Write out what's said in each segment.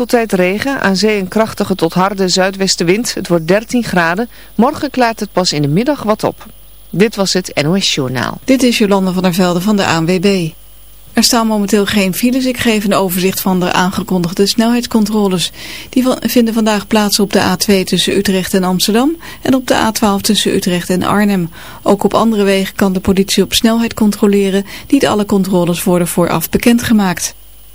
tot tijd regen, aan zee een krachtige tot harde zuidwestenwind. Het wordt 13 graden. Morgen klaart het pas in de middag wat op. Dit was het NOS Journaal. Dit is Jolande van der Velde van de ANWB. Er staan momenteel geen files. Ik geef een overzicht van de aangekondigde snelheidscontroles. Die vinden vandaag plaats op de A2 tussen Utrecht en Amsterdam en op de A12 tussen Utrecht en Arnhem. Ook op andere wegen kan de politie op snelheid controleren. Niet alle controles worden vooraf bekendgemaakt.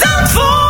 Zandvoort.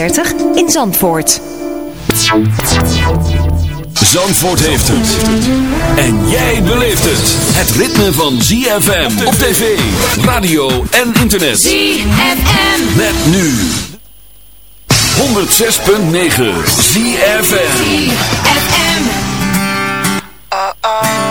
in Zandvoort. Zandvoort heeft het. En jij beleeft het. Het ritme van ZFM op tv, radio en internet. ZFM. Met nu 106.9 ZFM. ZFM. I'm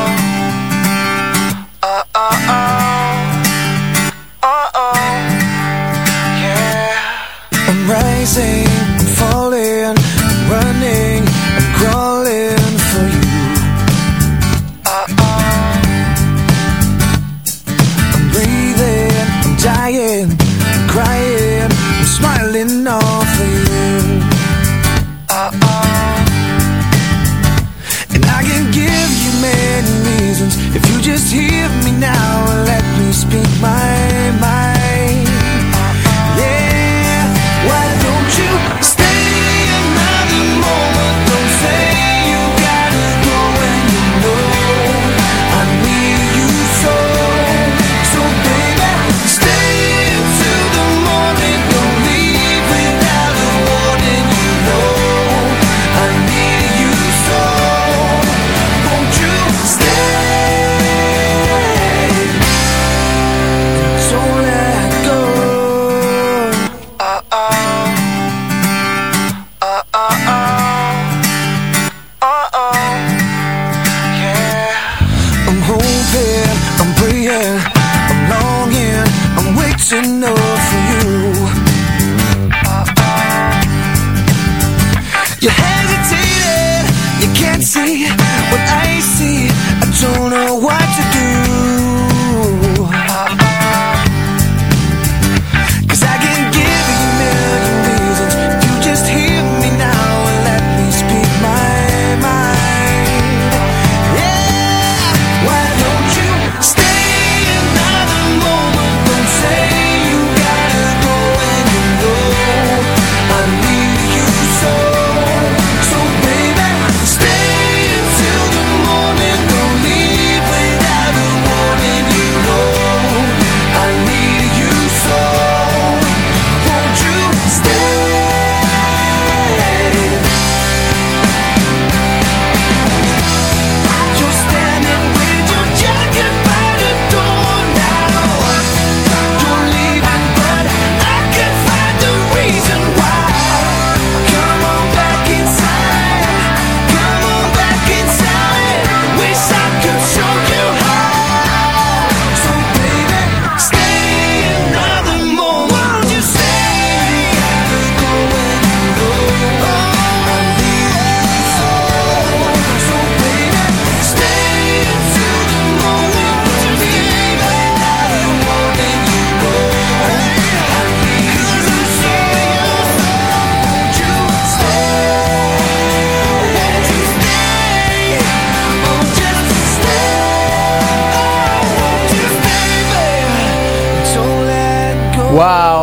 Hesitated, you can't see what I see. I don't know what to do.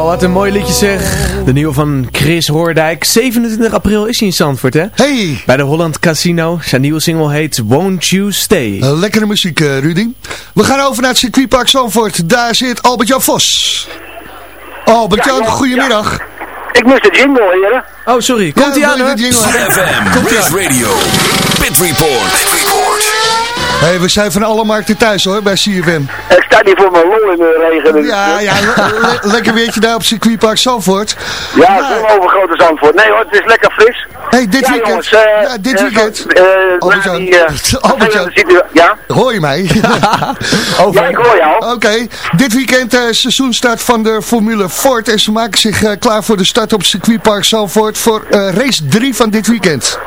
Wat een mooi liedje zeg. De nieuwe van Chris Hoordijk. 27 april is hij in Zandvoort, hè? Hey! Bij de Holland Casino. Zijn nieuwe single heet Won't You Stay. Uh, lekkere muziek, uh, Rudy. We gaan over naar het circuitpark Zandvoort. Daar zit Albert-Jan Vos. Albert-Jan, ja, goedemiddag. Ja. Ik mis de jingle, heren. Oh, sorry. Komt hij aan? CFM, Race Radio, Pit Report. Pit Report. Hey, we zijn van alle markten thuis hoor, bij CFM. Ik sta niet voor mijn lol in de regen. Dus ja, ja le lekker weertje daar op circuitpark Zandvoort. Ja, maar... zo'n overgrote Zandvoort. Nee hoor, het is lekker fris. hey, dit ja, weekend. Jongens, uh, ja, dit weekend. Uh, Albert-Jan. Uh, Albert-Jan. Ja? Hoor je mij? Over. Ja, ik hoor jou. Oké. Okay. Dit weekend uh, seizoenstart van de Formule Ford. En ze maken zich klaar voor de start op circuitpark Zandvoort voor race 3 van dit weekend.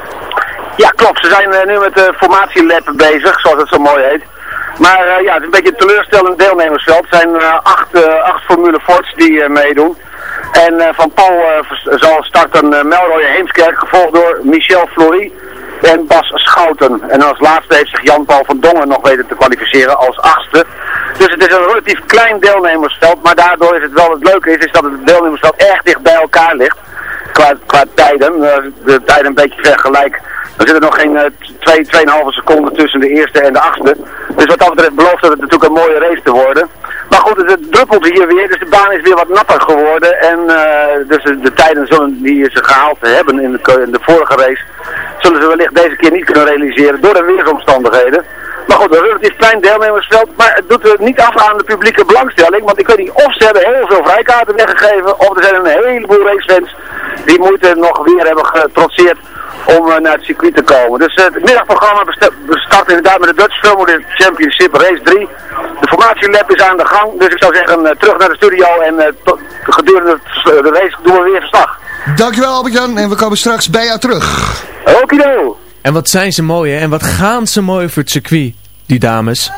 Ja, klopt. Ze zijn uh, nu met de formatielab bezig, zoals het zo mooi heet. Maar uh, ja, het is een beetje een teleurstellend deelnemersveld. Er zijn uh, acht, acht Formule Fords die meedoen. En van Paul zal starten Melroy Heemskerk, gevolgd door Michel Flory en Bas Schouten. En als laatste heeft zich Jan-Paul van Dongen nog weten te kwalificeren als achtste. Dus het is een relatief klein deelnemersveld, maar daardoor is het wel het leuke is, is dat het deelnemersveld erg dicht bij elkaar ligt. Qua, qua tijden, de tijden een beetje vergelijk. Er zitten nog geen 2, uh, 2,5 seconden tussen de eerste en de achtste. Dus wat dat betreft belooft het natuurlijk een mooie race te worden. Maar goed, het, druppelt hier weer, dus de baan is weer wat natter geworden. En uh, dus de, de, tijden zullen, die ze gehaald hebben in de, in de vorige race, zullen ze wellicht deze keer niet kunnen realiseren door de weersomstandigheden. Maar goed, een relatief klein deelnemersveld. Maar het doet niet af aan de publieke belangstelling. Want ik weet niet of ze hebben heel veel vrijkaarten weggegeven. Of er zijn een heleboel racefans die moeite nog weer hebben getrotseerd om uh, naar het circuit te komen. Dus uh, het middagprogramma start inderdaad met de Dutch Formula Championship Race 3. De formatielab is aan de gang. Dus ik zou zeggen uh, terug naar de studio en gedurende de race doen we weer verslag. Dankjewel Albert-Jan en we komen straks bij jou terug. Okido. En wat zijn ze mooi hè? En wat gaan ze mooi voor het circuit, die dames.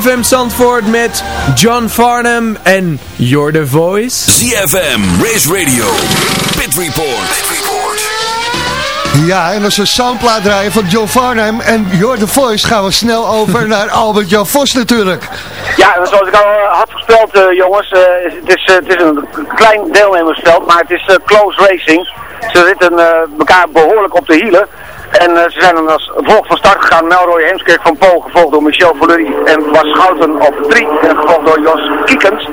ZFM Zandvoort met John Farnham en You're the Voice. ZFM, Race Radio, Pit Report. Ja, en als we soundplaat draaien van John Farnham en You're the Voice gaan we snel over naar Albert-Jan Vos natuurlijk. Ja, zoals ik al eh, had voorspeld uh, jongens, uh, het, is, het is een klein deelnemersveld, maar het is close racing. Ze zitten elkaar behoorlijk op de hielen. En uh, ze zijn dan als volgt van start gegaan. Melroy Heemskerk van Pool, gevolgd door Michel Valery en Bas Schouten op 3. En gevolgd door Jos Kiekens.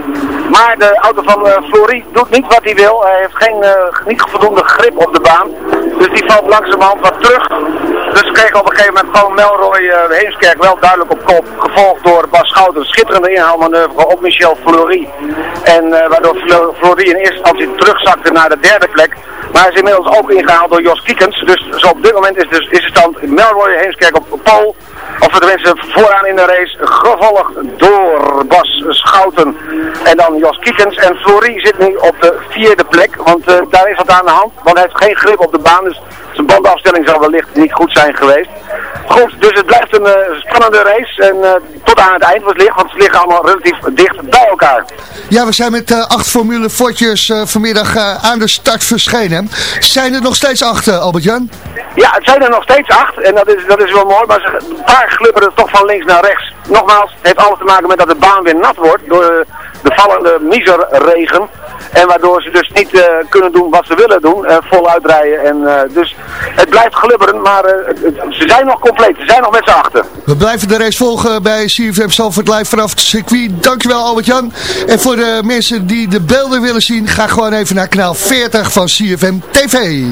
Maar de auto van uh, Flory doet niet wat hij wil. Hij heeft geen, uh, niet voldoende grip op de baan. Dus die valt langzamerhand wat terug. Dus we kregen op een gegeven moment van Melroy Heemskerk wel duidelijk op kop. Gevolgd door Bas Schouten. Schitterende inhaalmanoeuvre op Michel Flory. En waardoor Flory in eerste instantie terugzakte naar de derde plek. Maar is inmiddels ook ingehaald door Jos Kiekens. Dus zo op dit moment is, dus, is de Melroy Heemskerk op Pol. Of de mensen vooraan in de race, gevolgd door Bas Schouten en dan Jos Kiekens. En Florie zit nu op de vierde plek, want uh, daar is wat aan de hand. Want hij heeft geen grip op de baan, dus zijn bandafstelling zal wellicht niet goed zijn geweest. Goed, dus het blijft een uh, spannende race en uh, tot aan het eind was het licht, want ze liggen allemaal relatief dicht bij elkaar. Ja, we zijn met acht Formule Fortjes vanmiddag aan de start verschenen. Zijn er nog steeds acht, Albert-Jan? Ja, het zijn er nog steeds acht en dat is, dat is wel mooi, maar ze, paar glubberen toch van links naar rechts. Nogmaals, het heeft alles te maken met dat de baan weer nat wordt door de vallende miserregen. En waardoor ze dus niet uh, kunnen doen wat ze willen doen, uh, voluit. En, dus het blijft glubberen, maar ze zijn nog compleet, ze zijn nog met z'n achter. We blijven de race volgen bij CFM Salford Live vanaf het circuit. Dankjewel Albert-Jan. En voor de mensen die de beelden willen zien, ga gewoon even naar kanaal 40 van CFM TV.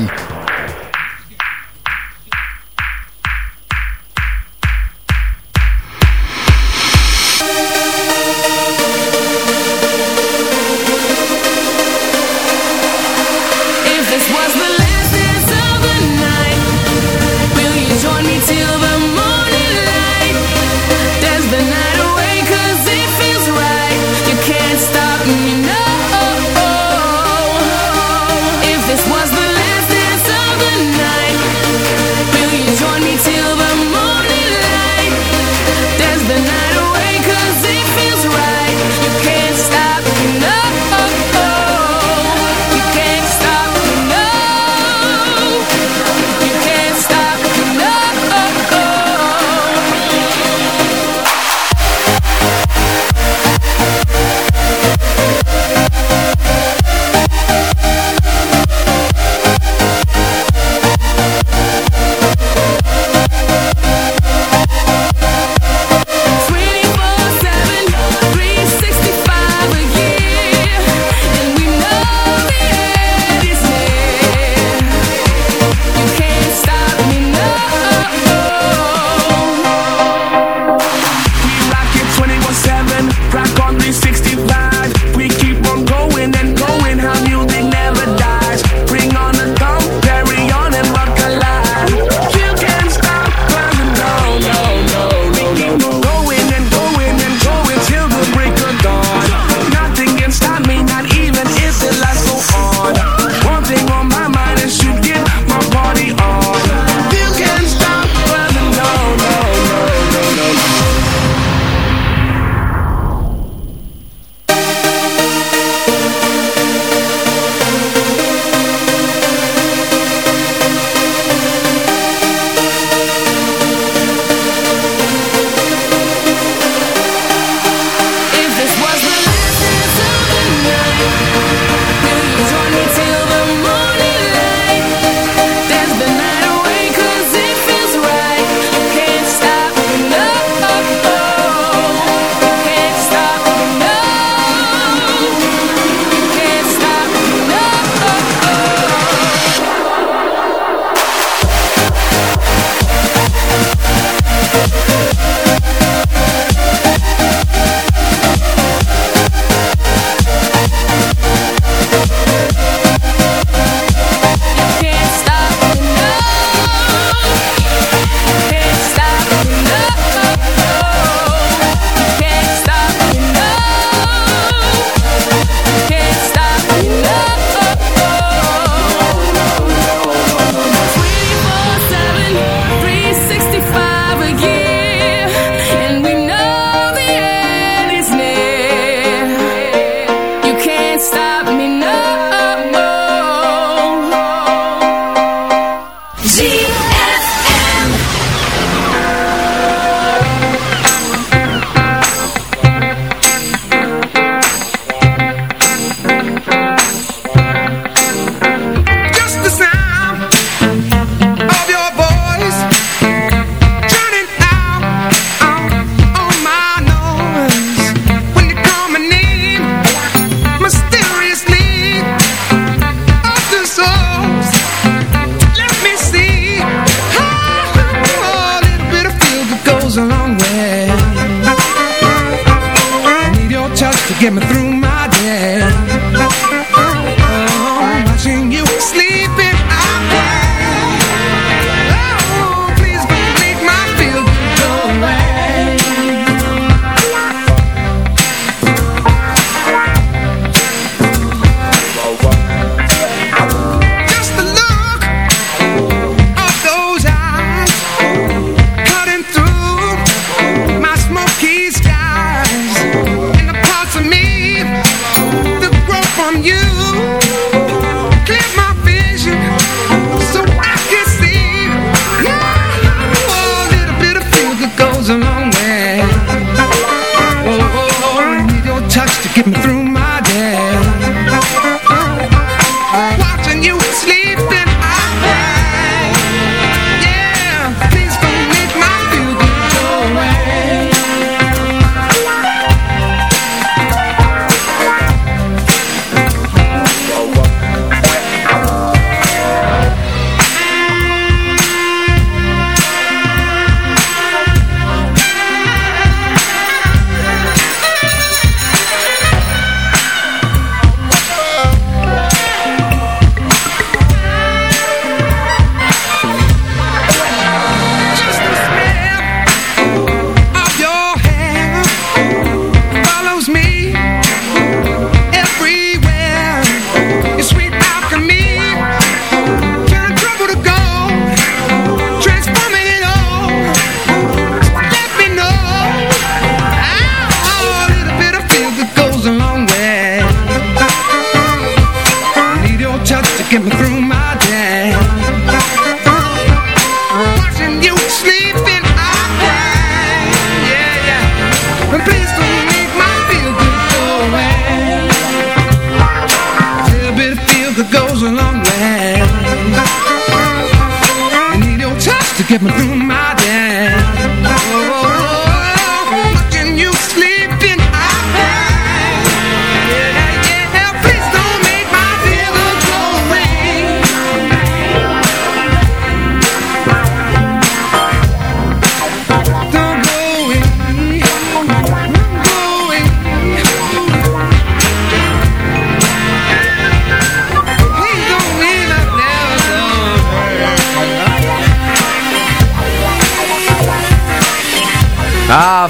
Get me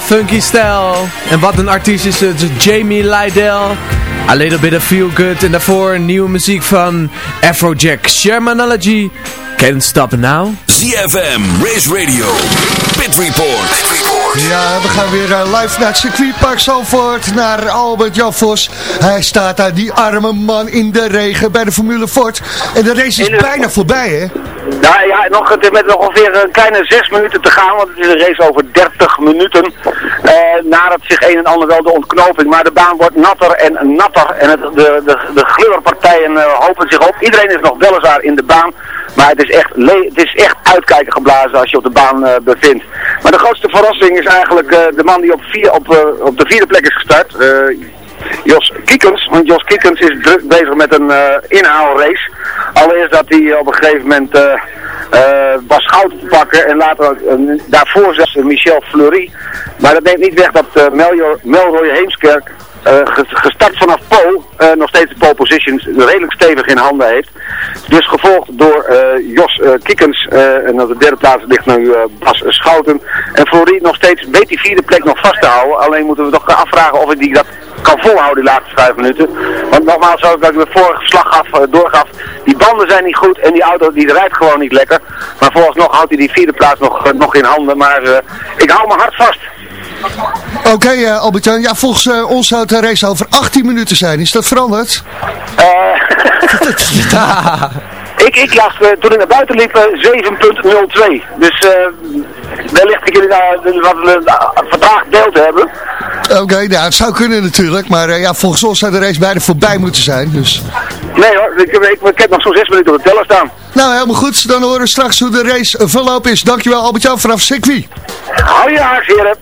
funky stijl. En wat een artiest is het. Jamie Lydell. A Little Bit of Feel Good. En daarvoor nieuwe muziek van Afrojack. Shermanology. Can't Stop Now. ZFM, Race Radio, Pit Report. Ja, we gaan weer eh, live naar het circuitpark Zalvoort, naar Albert Jan Vos. Hij staat daar, die arme man in de regen bij de Formule Ford. En de race is bijna voorbij, hè? Nou ja, nog, het met nog ongeveer een kleine zes minuten te gaan, want het is een race over 30 minuten. Eh, nadat zich een en ander wel de ontknoping, maar de baan wordt natter en natter. En het, de, de, de eh, hopen zich op. Iedereen is nog weliswaar in de baan, maar het is echt, het is echt uitkijken geblazen als je op de baan eh, bevindt. Maar de grootste verrassing is eigenlijk de man die op, vier, op, op de vierde plek is gestart. Eh, Jos Kiekens, want Jos Kiekens is druk bezig met een eh, inhaalrace. Allereerst dat hij op een gegeven moment eh eh, Bas Schouten te pakken en later eh, daarvoor zelfs Michel Fleury. Maar dat neemt niet weg dat eh Melroy Heemskerk eh, gestart vanaf pole, eh, nog steeds de pole positions redelijk stevig in handen heeft. Dus gevolgd door eh, Jos eh, Kiekens eh, en op de derde plaats ligt nu eh, Bas Schouten. En Fleury nog steeds weet die vierde plek nog vast te houden. Alleen moeten we nog afvragen of hij die dat kan volhouden die laatste vijf minuten. Want nogmaals, zoals ik de vorige verslag gaf, eh, doorgaf, die banden zijn niet goed en die auto die rijdt gewoon niet lekker. Maar vooralsnog houdt hij die vierde plaats nog, eh, nog in handen. Maar eh, ik hou me hard vast. Oké, eh, Albert-Jan. Ja, volgens eh, ons zou de race over 18 minuten zijn. Is dat veranderd? Ik, ik las eh, toen ik naar buiten liep eh, 7.02. Dus eh wellicht dat jullie daar een wat uh, vertraagd beeld hebben. Oké, nou, het zou kunnen natuurlijk. Maar eh, ja, volgens ons zou de race bijna voorbij moeten zijn. Dus. Nee hoor, ik, ik, ik heb nog zo'n 6 minuten op de teller staan. Nou, helemaal goed. Dan horen we straks hoe de race verloop is. Dankjewel Albert-Jan vanaf circuit. Hou je haaks, heren.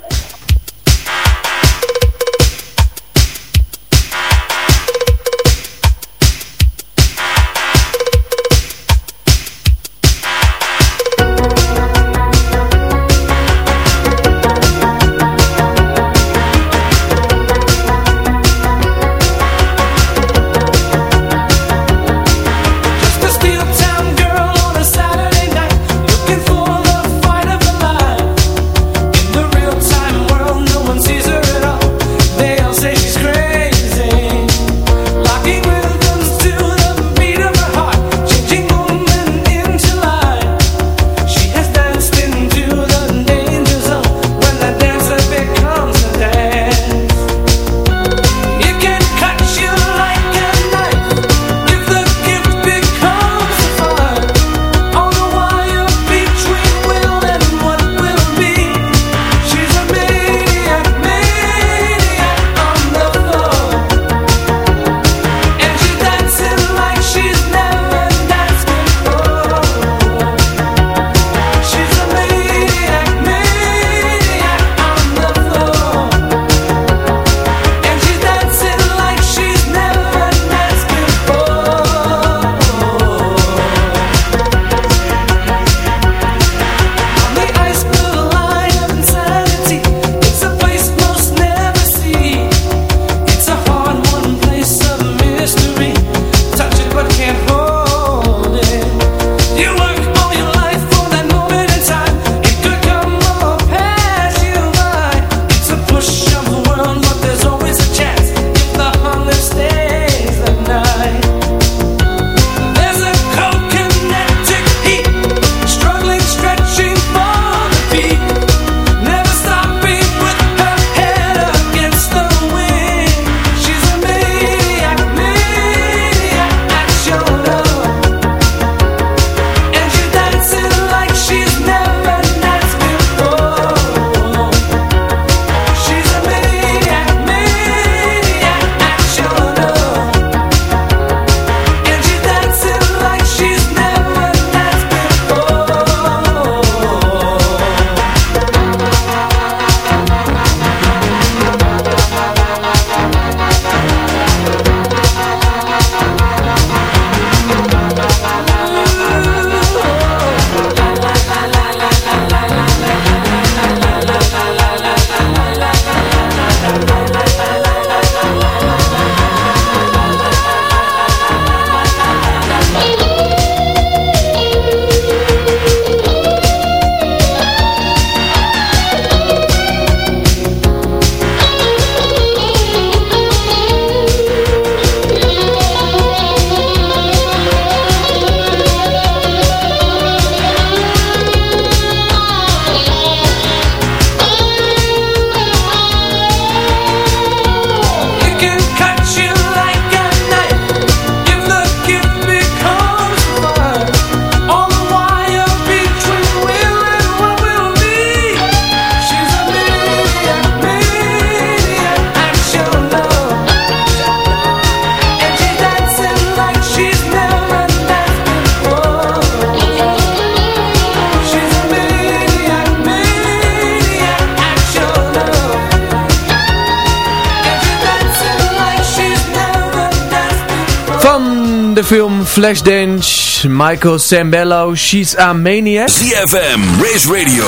De film Flashdance, Michael Sambello, She's a Maniac. ZFM, Race Radio,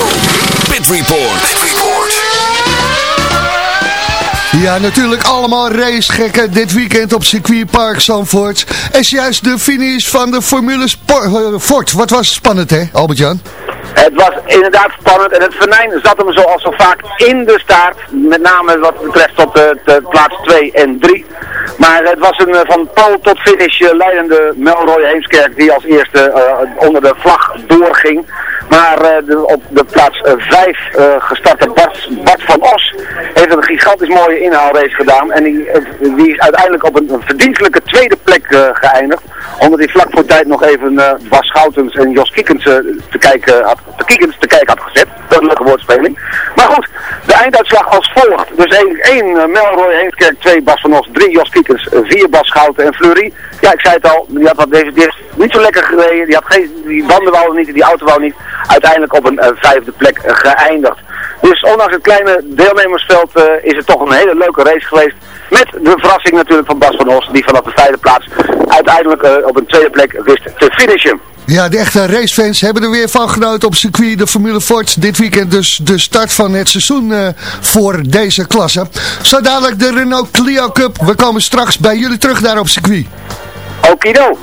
Pit Report. Ja, natuurlijk allemaal racegekken dit weekend op circuitpark Zandvoort. En juist de finish van de Formule Sport. Wat was spannend hè, Albert-Jan? Het was inderdaad spannend en het venijn zat hem zoals zo vaak in de staart. Met name wat betreft tot de, de plaats 2 en 3. Maar het was een van pole tot finish leidende Melroy Heemskerk die als eerste uh, onder de vlag doorging. Maar op de plaats 5 uh, gestarte Bart, Bart van Os heeft een gigantisch mooie inhaalrace gedaan. En die, die is uiteindelijk op een, verdienstelijke tweede plek geëindigd. Omdat hij vlak voor tijd nog even Bas Schoutens en Jos Kiekens te kijken had Kiekens te kijken had gezet. Dat is een leuke woordspeling. Maar goed, einduitslag als volgt. Dus 1, 1 uh, Melroy, Heemskerk, 2 Bas van Os, 3 Jos Kiekens, 4 Bas Schouten en Fleury. Ja, ik zei het al, die had wat deze, die heeft niet zo lekker gereden. Die, had geen, die banden wou niet, die auto wou niet. Uiteindelijk op een uh, vijfde plek geëindigd. Dus ondanks het kleine deelnemersveld uh, is het toch een hele leuke race geweest. Met de verrassing natuurlijk van Bas van Os, die vanaf de vijfde plaats uiteindelijk uh, op een tweede plek wist te finishen. Ja, de echte racefans hebben er weer van genoten op circuit de Formule Ford. Dit weekend dus de start van het seizoen uh, voor deze klasse. Zo dadelijk de Renault Clio Cup. We komen straks bij jullie terug daar op circuit. Okido.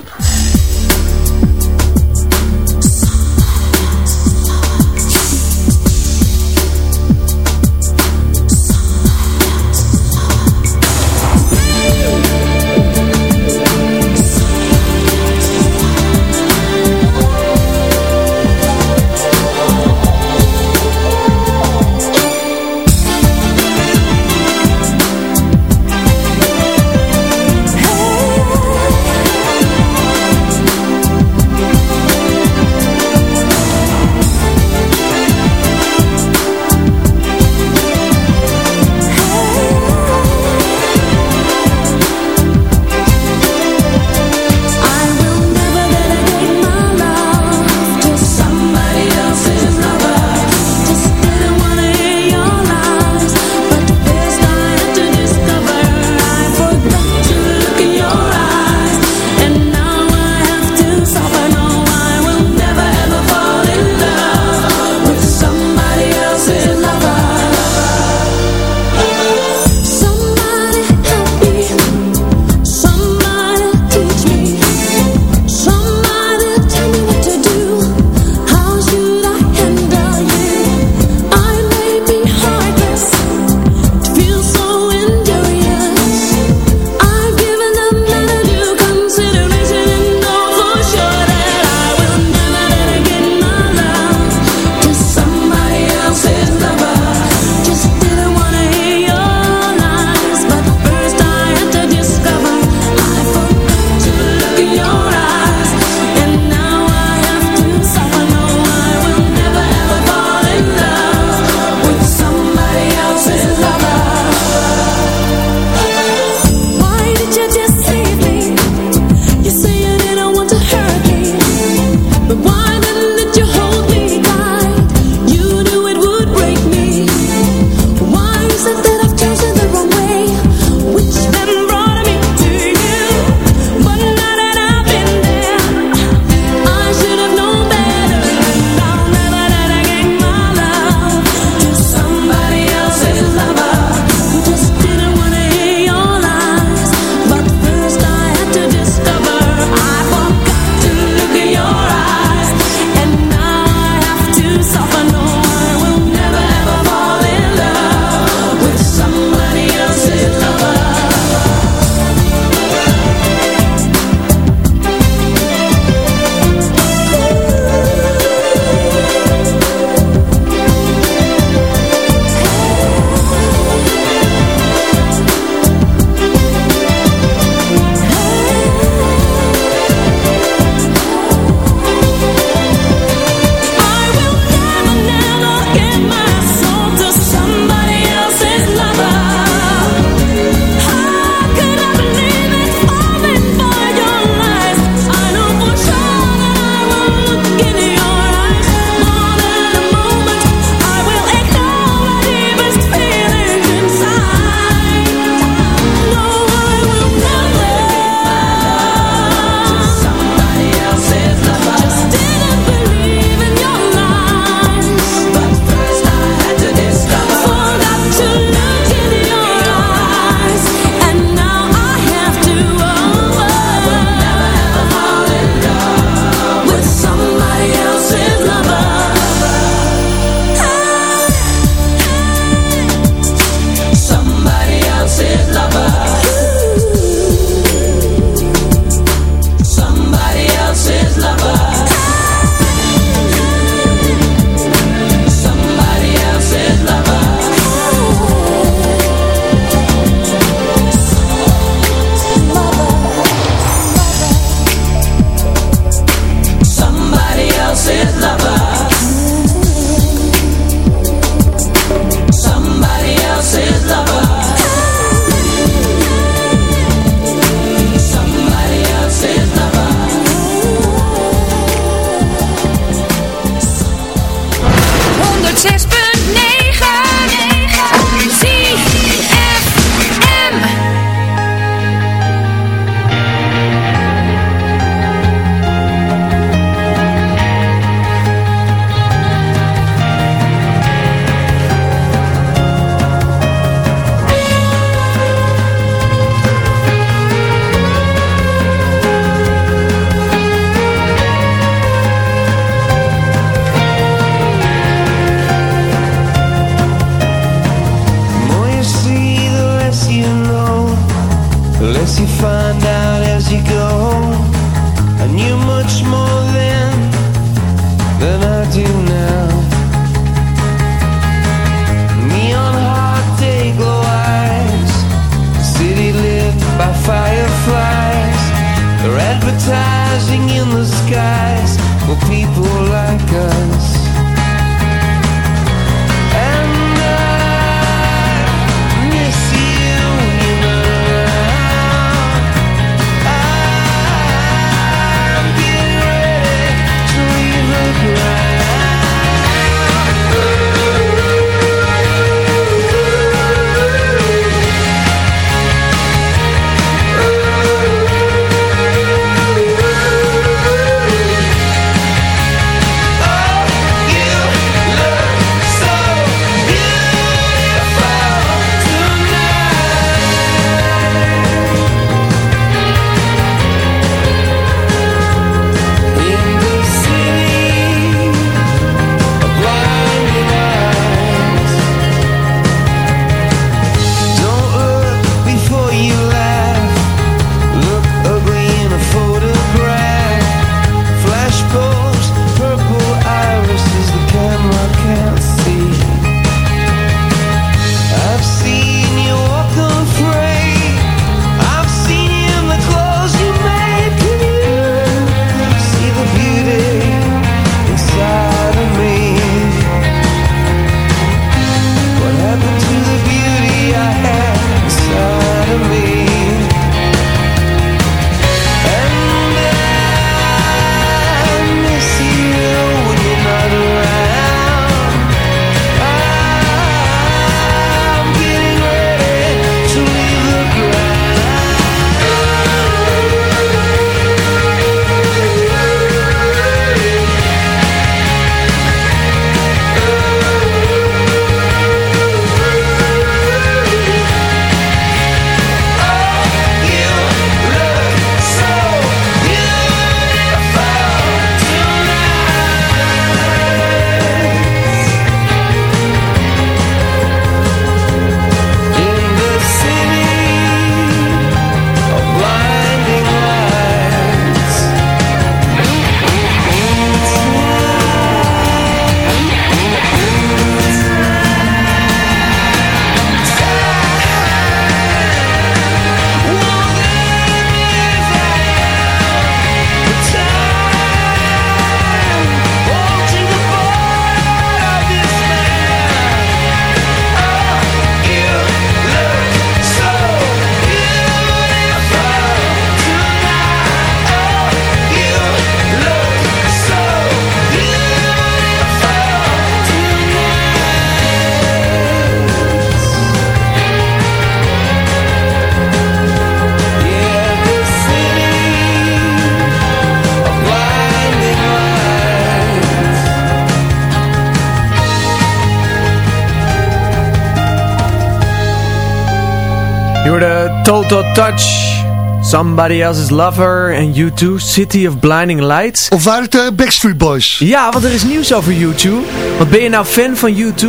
Touch, Somebody Else's Lover en U2, City of Blinding Lights. Of waren het uh, Backstreet Boys? Ja, want er is nieuws over U2. Want ben je nou fan van U2?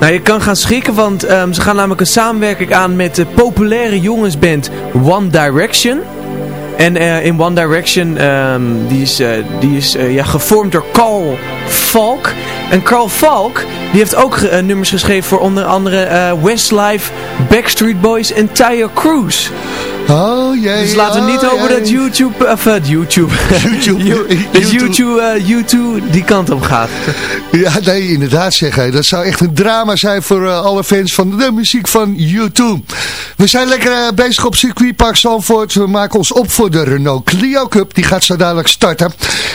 Nou, je kan gaan schrikken, want um, ze gaan namelijk een samenwerking aan met de populaire jongensband One Direction. En uh, in One Direction, um, die is, uh, die is ja, gevormd door Carl Falk. En Carl Falk, die heeft ook nummers geschreven voor onder andere Westlife, Backstreet Boys en Tyre Cruise. Oh jee. Dus laten we niet oh, over dat YouTube, of uh, YouTube. YouTube. dat YouTube, uh, YouTube die kant op gaat. Ja, nee, inderdaad zeggen. Dat zou echt een drama zijn voor uh, alle fans van de muziek van YouTube. We zijn lekker bezig op circuitpark Zandvoort. We maken ons op voor de Renault Clio Cup. Die gaat zo dadelijk starten.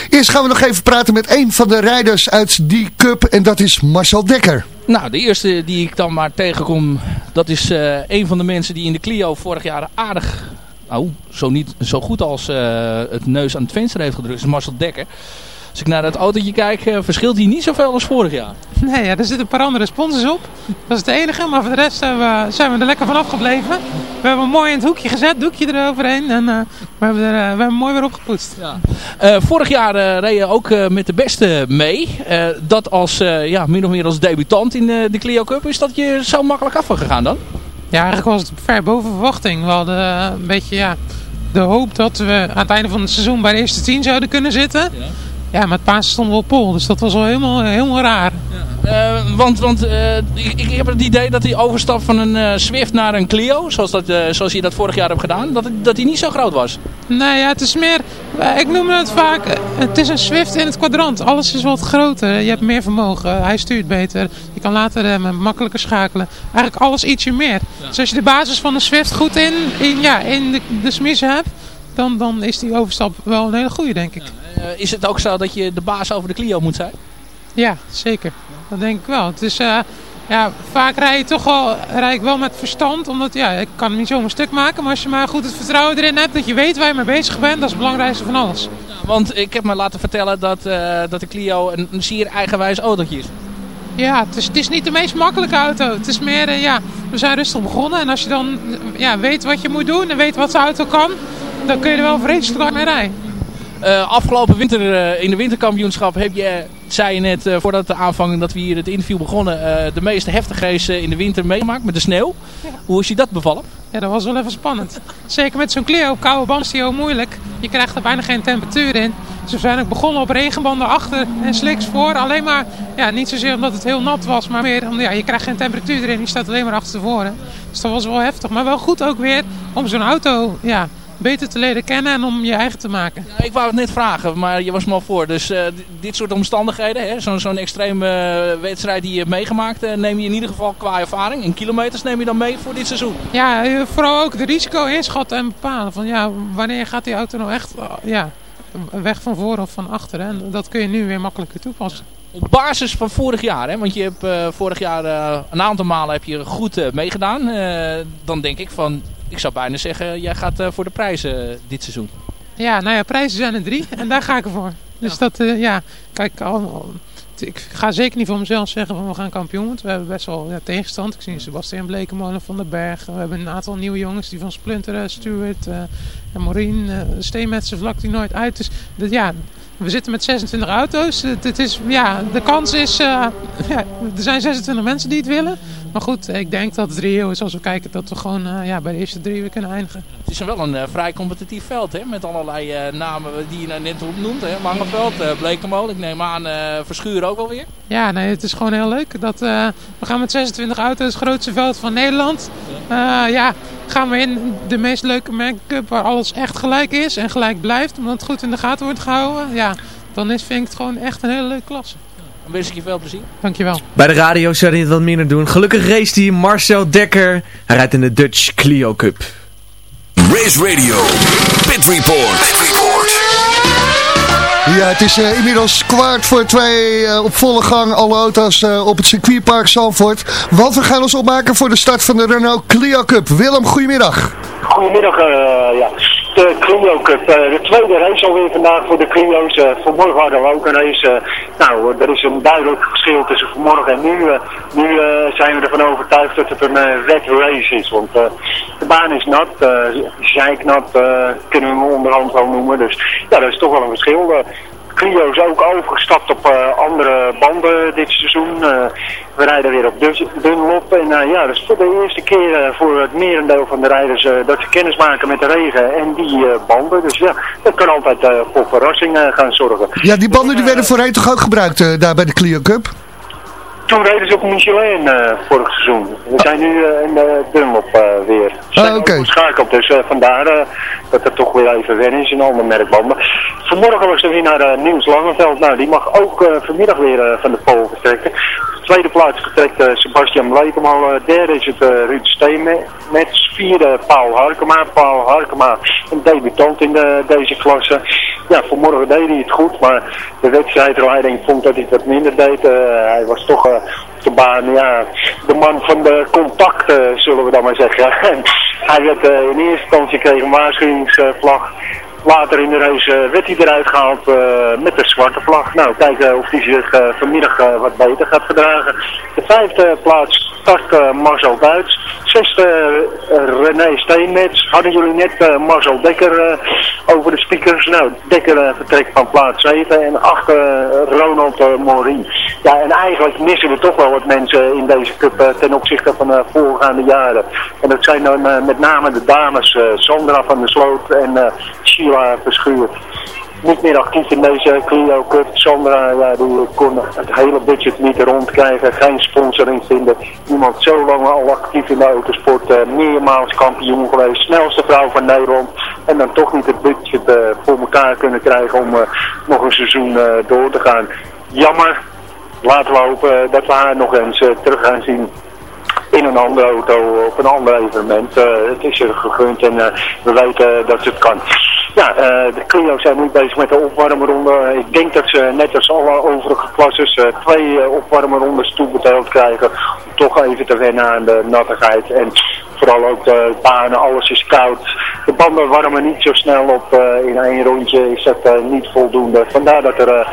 Eerst gaan we nog even praten met een van de rijders uit die cup. En dat is Marcel Dekker. Nou, de eerste die ik dan maar tegenkom, dat is uh, een van de mensen die in de Clio vorig jaar aardig, nou, zo, niet, zo goed als uh, het neus aan het venster heeft gedrukt, is Marcel Dekker. Als ik naar dat autootje kijk, uh, verschilt hij niet zoveel als vorig jaar. Nee, ja, er zitten een paar andere sponsors op. Dat is het enige, maar voor de rest we, zijn we er lekker vanaf gebleven. We hebben hem mooi in het hoekje gezet, doekje eroverheen en uh, we, hebben er, uh, we hebben hem mooi weer opgepoetst. Ja. Uh, vorig jaar reed je ook met de beste mee. dat als, ja, min of meer als debutant in de Clio Cup. Is dat je zo makkelijk afgegaan dan? Ja, eigenlijk was het ver boven verwachting. We hadden een beetje ja, de hoop dat we aan het einde van het seizoen bij de eerste tien zouden kunnen zitten. Ja. Ja, met Pasen stonden we op pol, dus dat was wel helemaal, helemaal raar. Ja. Uh, want want uh, ik, ik, heb het idee dat die overstap van een uh, Swift naar een Clio, zoals, dat, zoals je dat vorig jaar hebt gedaan, dat, dat die niet zo groot was. Nee, ja, het is meer, ik noem het vaak, het is een Swift in het kwadrant. Alles is wat groter, je hebt meer vermogen, hij stuurt beter, je kan later remmen, makkelijker schakelen. Eigenlijk alles ietsje meer. Ja. Dus als je de basis van een Swift goed in, in, ja, in de, de smissen hebt, dan, dan is die overstap wel een hele goede, denk ik. Ja, uh, is het ook zo dat je de baas over de Clio moet zijn? Ja, zeker. Dat denk ik wel. Het is, uh, ja, vaak rij je toch wel, rij ik wel met verstand. Omdat ja, ik kan hem niet zomaar stuk maken. Maar als je maar goed het vertrouwen erin hebt dat je weet waar je mee bezig bent. Dat is het belangrijkste van alles. Ja, want ik heb me laten vertellen dat, uh, dat de Clio een, een zeer eigenwijs autootje is. Ja, het is, het is niet de meest makkelijke auto. Het is meer, uh, ja, we zijn rustig begonnen. En als je dan ja, weet wat je moet doen en weet wat de auto kan. Dan kun je er wel vreselijk lang mee rijden. Uh, afgelopen winter uh, in de winterkampioenschap heb je, zei je net uh, voordat de aanvang dat we hier het interview begonnen, de meeste heftige in de winter meegemaakt met de sneeuw. Ja. Hoe is je dat bevallen? Ja, dat was wel even spannend. Zeker met zo'n op koude band is die heel moeilijk. Je krijgt er bijna geen temperatuur in. Dus we zijn ook begonnen op regenbanden achter en sliks voor. Alleen maar, ja, niet zozeer omdat het heel nat was, maar meer omdat ja, je krijgt geen temperatuur erin. Je staat alleen maar achter tevoren. Dus dat was wel heftig. Maar wel goed ook weer om zo'n auto, ja, beter te leren kennen en om je eigen te maken. Ja, ik wou het net vragen, maar je was me al voor. Dus uh, dit soort omstandigheden, zo'n zo'n extreme uh, wedstrijd die je hebt meegemaakt, uh, neem je in ieder geval qua ervaring. In kilometers neem je dan mee voor dit seizoen? Ja, vooral ook de risico inschatten en bepalen. Van, ja, wanneer gaat die auto nou echt ja, weg van voren of van achteren? En dat kun je nu weer makkelijker toepassen. Op basis van vorig jaar, hè? want je hebt uh, vorig jaar uh, een aantal malen heb je goed uh, meegedaan. dan denk ik van, ik zou bijna zeggen, jij gaat voor de prijzen dit seizoen. Ja, nou ja, prijzen zijn er drie en daar ga ik ervoor. Dus ja. dat, ja, kijk, al, ik ga zeker niet voor mezelf zeggen van we gaan kampioen. Want we hebben best wel ja, tegenstand. Ik zie Sebastian Blekemolen van den Berg. We hebben een aantal nieuwe jongens die van Splinter, Stuart en Maureen. Steenmetsen vlak die nooit uit. Dus dat, ja, we zitten met 26 auto's. Het, het is, ja, de kans is... Uh, ja, er zijn 26 mensen die het willen. Maar goed, ik denk dat het reëel is als we kijken dat we gewoon uh, ja, bij de eerste drie weer kunnen eindigen. Het is wel een uh, vrij competitief veld, hè? Met allerlei namen die je nou net opnoemt. Hè? Langeveld, uh, Blekemolen, ik neem aan Verschuur ook wel weer. Ja, nee, het is gewoon heel leuk. Dat, we gaan met 26 auto's, het grootste veld van Nederland. Ja, gaan we in de meest leuke Cup waar alles echt gelijk is en gelijk blijft. Omdat het goed in de gaten wordt gehouden. Ja, dan is, vind ik het gewoon echt een hele leuke klasse. Dan wens ik je veel plezier. Dankjewel. Bij de radio zou hij het wat minder doen. Gelukkig race hij Marcel Dekker. Hij rijdt in de Dutch Clio Cup. Race Radio, Pit Report. Pit Report. Ja, het is uh, inmiddels kwart voor twee uh, op volle gang. Alle auto's uh, op het circuitpark Zandvoort. Want we gaan ons opmaken voor de start van de Renault Clio Cup. Willem, goedemiddag. Goedemiddag, ja. De Clio Cup. Eh, de tweede race alweer vandaag voor de Clio's. Uh, vanmorgen hadden we ook een race. nou, er is een duidelijk verschil tussen vanmorgen en nu. nu zijn we ervan overtuigd dat het een wet race is. Want de baan is nat, zijknat kunnen we hem onderhand wel noemen. Dus ja, dat is toch wel een verschil. Clio is ook overgestapt op uh, andere banden dit seizoen. Uh, we rijden weer op Dunlop. En uh, ja, dat is voor de eerste keer voor het merendeel van de rijders dat ze kennis maken met de regen en die banden. Dus ja, dat kan altijd voor verrassingen gaan zorgen. Ja, die banden die werden voorheen toch ook gebruikt daar bij de Clio Cup? Toen reden ze op Michelin uh, vorig seizoen. We zijn nu uh, in de Dunlop uh, weer. Ah, oké. Okay. dus vandaar dat het toch weer even wennen is in andere merkbanden. Vanmorgen was er weer naar Niels Langeveld. Nou, die mag ook vanmiddag weer van de pol vertrekken. Tweede plaats vertrekt Sebastian Blekemal. derde is het Ruud Steenmets. Vierde Paul Harkema. Paul Harkema, een debutant in de, deze klasse. Ja, vanmorgen deed hij het goed, maar de wedstrijdleiding vond dat hij het wat minder deed. hij was toch de baan, ja, de man van de contacten, zullen we dan maar zeggen. hij werd uh, in eerste instantie kreeg een waarschuwingsvlag. Later in de race uh, werd hij eruit gehaald uh, met de zwarte vlag. Nou, kijken of hij zich vanmiddag wat beter gaat gedragen. De vijfde plaats start Marcel Duits. Zesde René Steenmets. Hadden jullie net Marcel Dekker over de speakers. Nou, Dekker vertrekt van plaats 7. En achter Ronald Morin. Ja, en eigenlijk missen we toch wel wat mensen in deze cup ten opzichte van de voorgaande jaren. En dat zijn dan met name de dames Sandra van der Sloot en Sheila Verschuur. Niet meer actief in deze Clio Cup. Sandra ja, die kon het hele budget niet rondkrijgen. Geen sponsoring vinden. Iemand zo lang al actief in de autosport. meermaals kampioen geweest. Snelste vrouw van Nederland. En dan toch niet het budget voor elkaar kunnen krijgen om nog een seizoen door te gaan. Jammer, laten we hopen dat we haar nog eens eh, terug gaan zien in een andere auto op een ander evenement. Uh, het is er gegund en uh, we weten dat het kan. Ja, uh, de Clio's zijn nu bezig met de opwarmronde. Ik denk dat ze net als alle overige klasses twee opwarmrondes toebetaald krijgen. Om toch even te wennen aan de nattigheid. En vooral ook de banen, alles is koud. De banden warmen niet zo snel op. in één rondje is dat niet voldoende. Vandaar dat er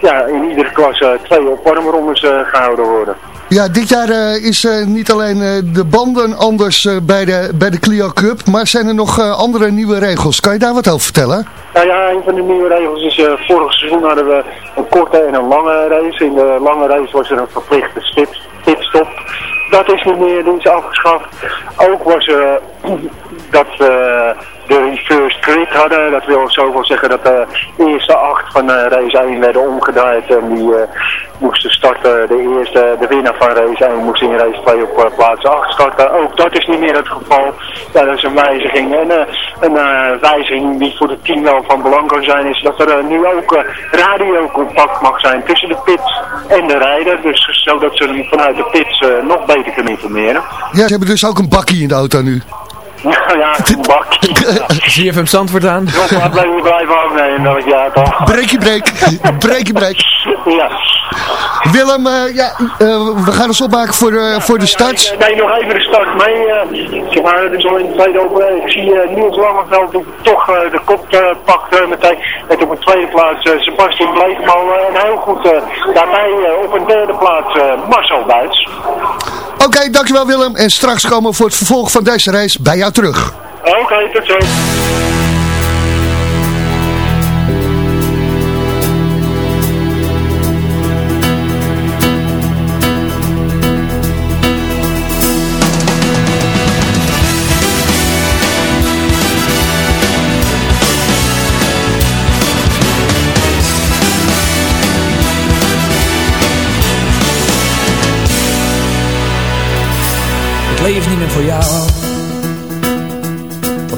ja, in iedere klasse twee opwarmrondes gehouden worden. Ja, dit jaar uh, is uh, niet alleen uh, de banden anders bij, de, bij de Clio Cup, maar zijn er nog andere nieuwe regels. Kan je daar wat over vertellen? Nou ja, een van de nieuwe regels is, vorig seizoen hadden we een korte en een lange race. In de lange race was er een verplichte stip, stipstop. Dat is niet meer, die is afgeschaft. Ook was er dat de reverse grid hadden. Dat wil zoveel zeggen dat de eerste acht van race 1 werden omgedraaid. En die uh, moesten starten, de eerste, de winnaar van race 1 moest in race 2 op uh, plaats 8 starten. Ook dat is niet meer het geval. Ja, dat is een wijziging. En een wijziging die voor het team wel van belang kan zijn is dat er nu ook radiocontact mag zijn tussen de pits en de rijder. Dus zodat ze vanuit de pits nog beter kunnen informeren. Ja, ze hebben dus ook een bakkie in de auto nu. Nou ja, een bakje. Je hem Zandvoort aan? Ja, blijven blijven afnemen, dat ja toch. Breekje breek, breekje breek. Ja. Willem, uh, ja, uh, we gaan ons opmaken voor de, voor de start. Nee, nog even de start mee. Uh, zeg maar, het is al in de tweede open. Ik zie Niels Langeveld die toch de kop pakt meteen. Met op een tweede plaats Sebastian Bleekman. en heel goed daarbij op een derde plaats Marcel Duits. Oké, okay, dankjewel Willem. En straks komen we voor het vervolg van deze race bij jou terug. Oké, okay, tot zo. leef niet meer voor jou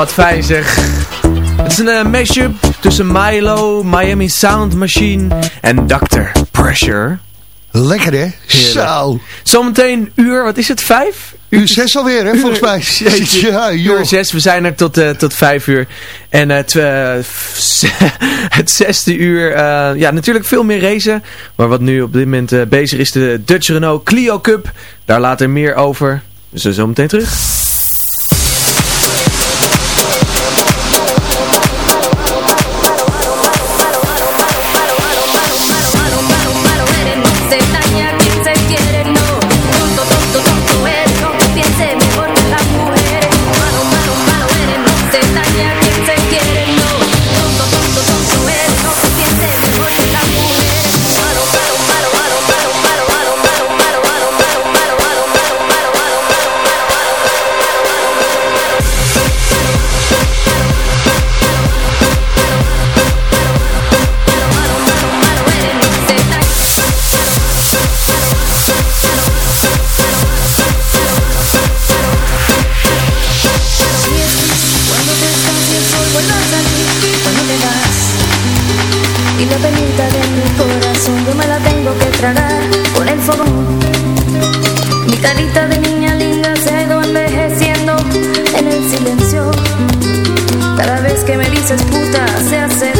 Wat fijn zeg. Het is een uh, mashup tussen Milo, Miami Sound Machine en Dr. Pressure. Lekker hè? Zo. Zometeen uur, wat is het, vijf? Uur zes alweer hè, volgens mij. Jeetje. Ja, joh. Uur zes, we zijn er tot, uh, tot vijf uur. En uh, het zesde uur, ja natuurlijk veel meer racen. Maar wat nu op dit moment bezig is de Dutch Renault Clio Cup. Daar later meer over. Dus zo meteen terug. carita de niña linda se ha ido envejeciendo en el silencio. Cada vez que me dices puta se hace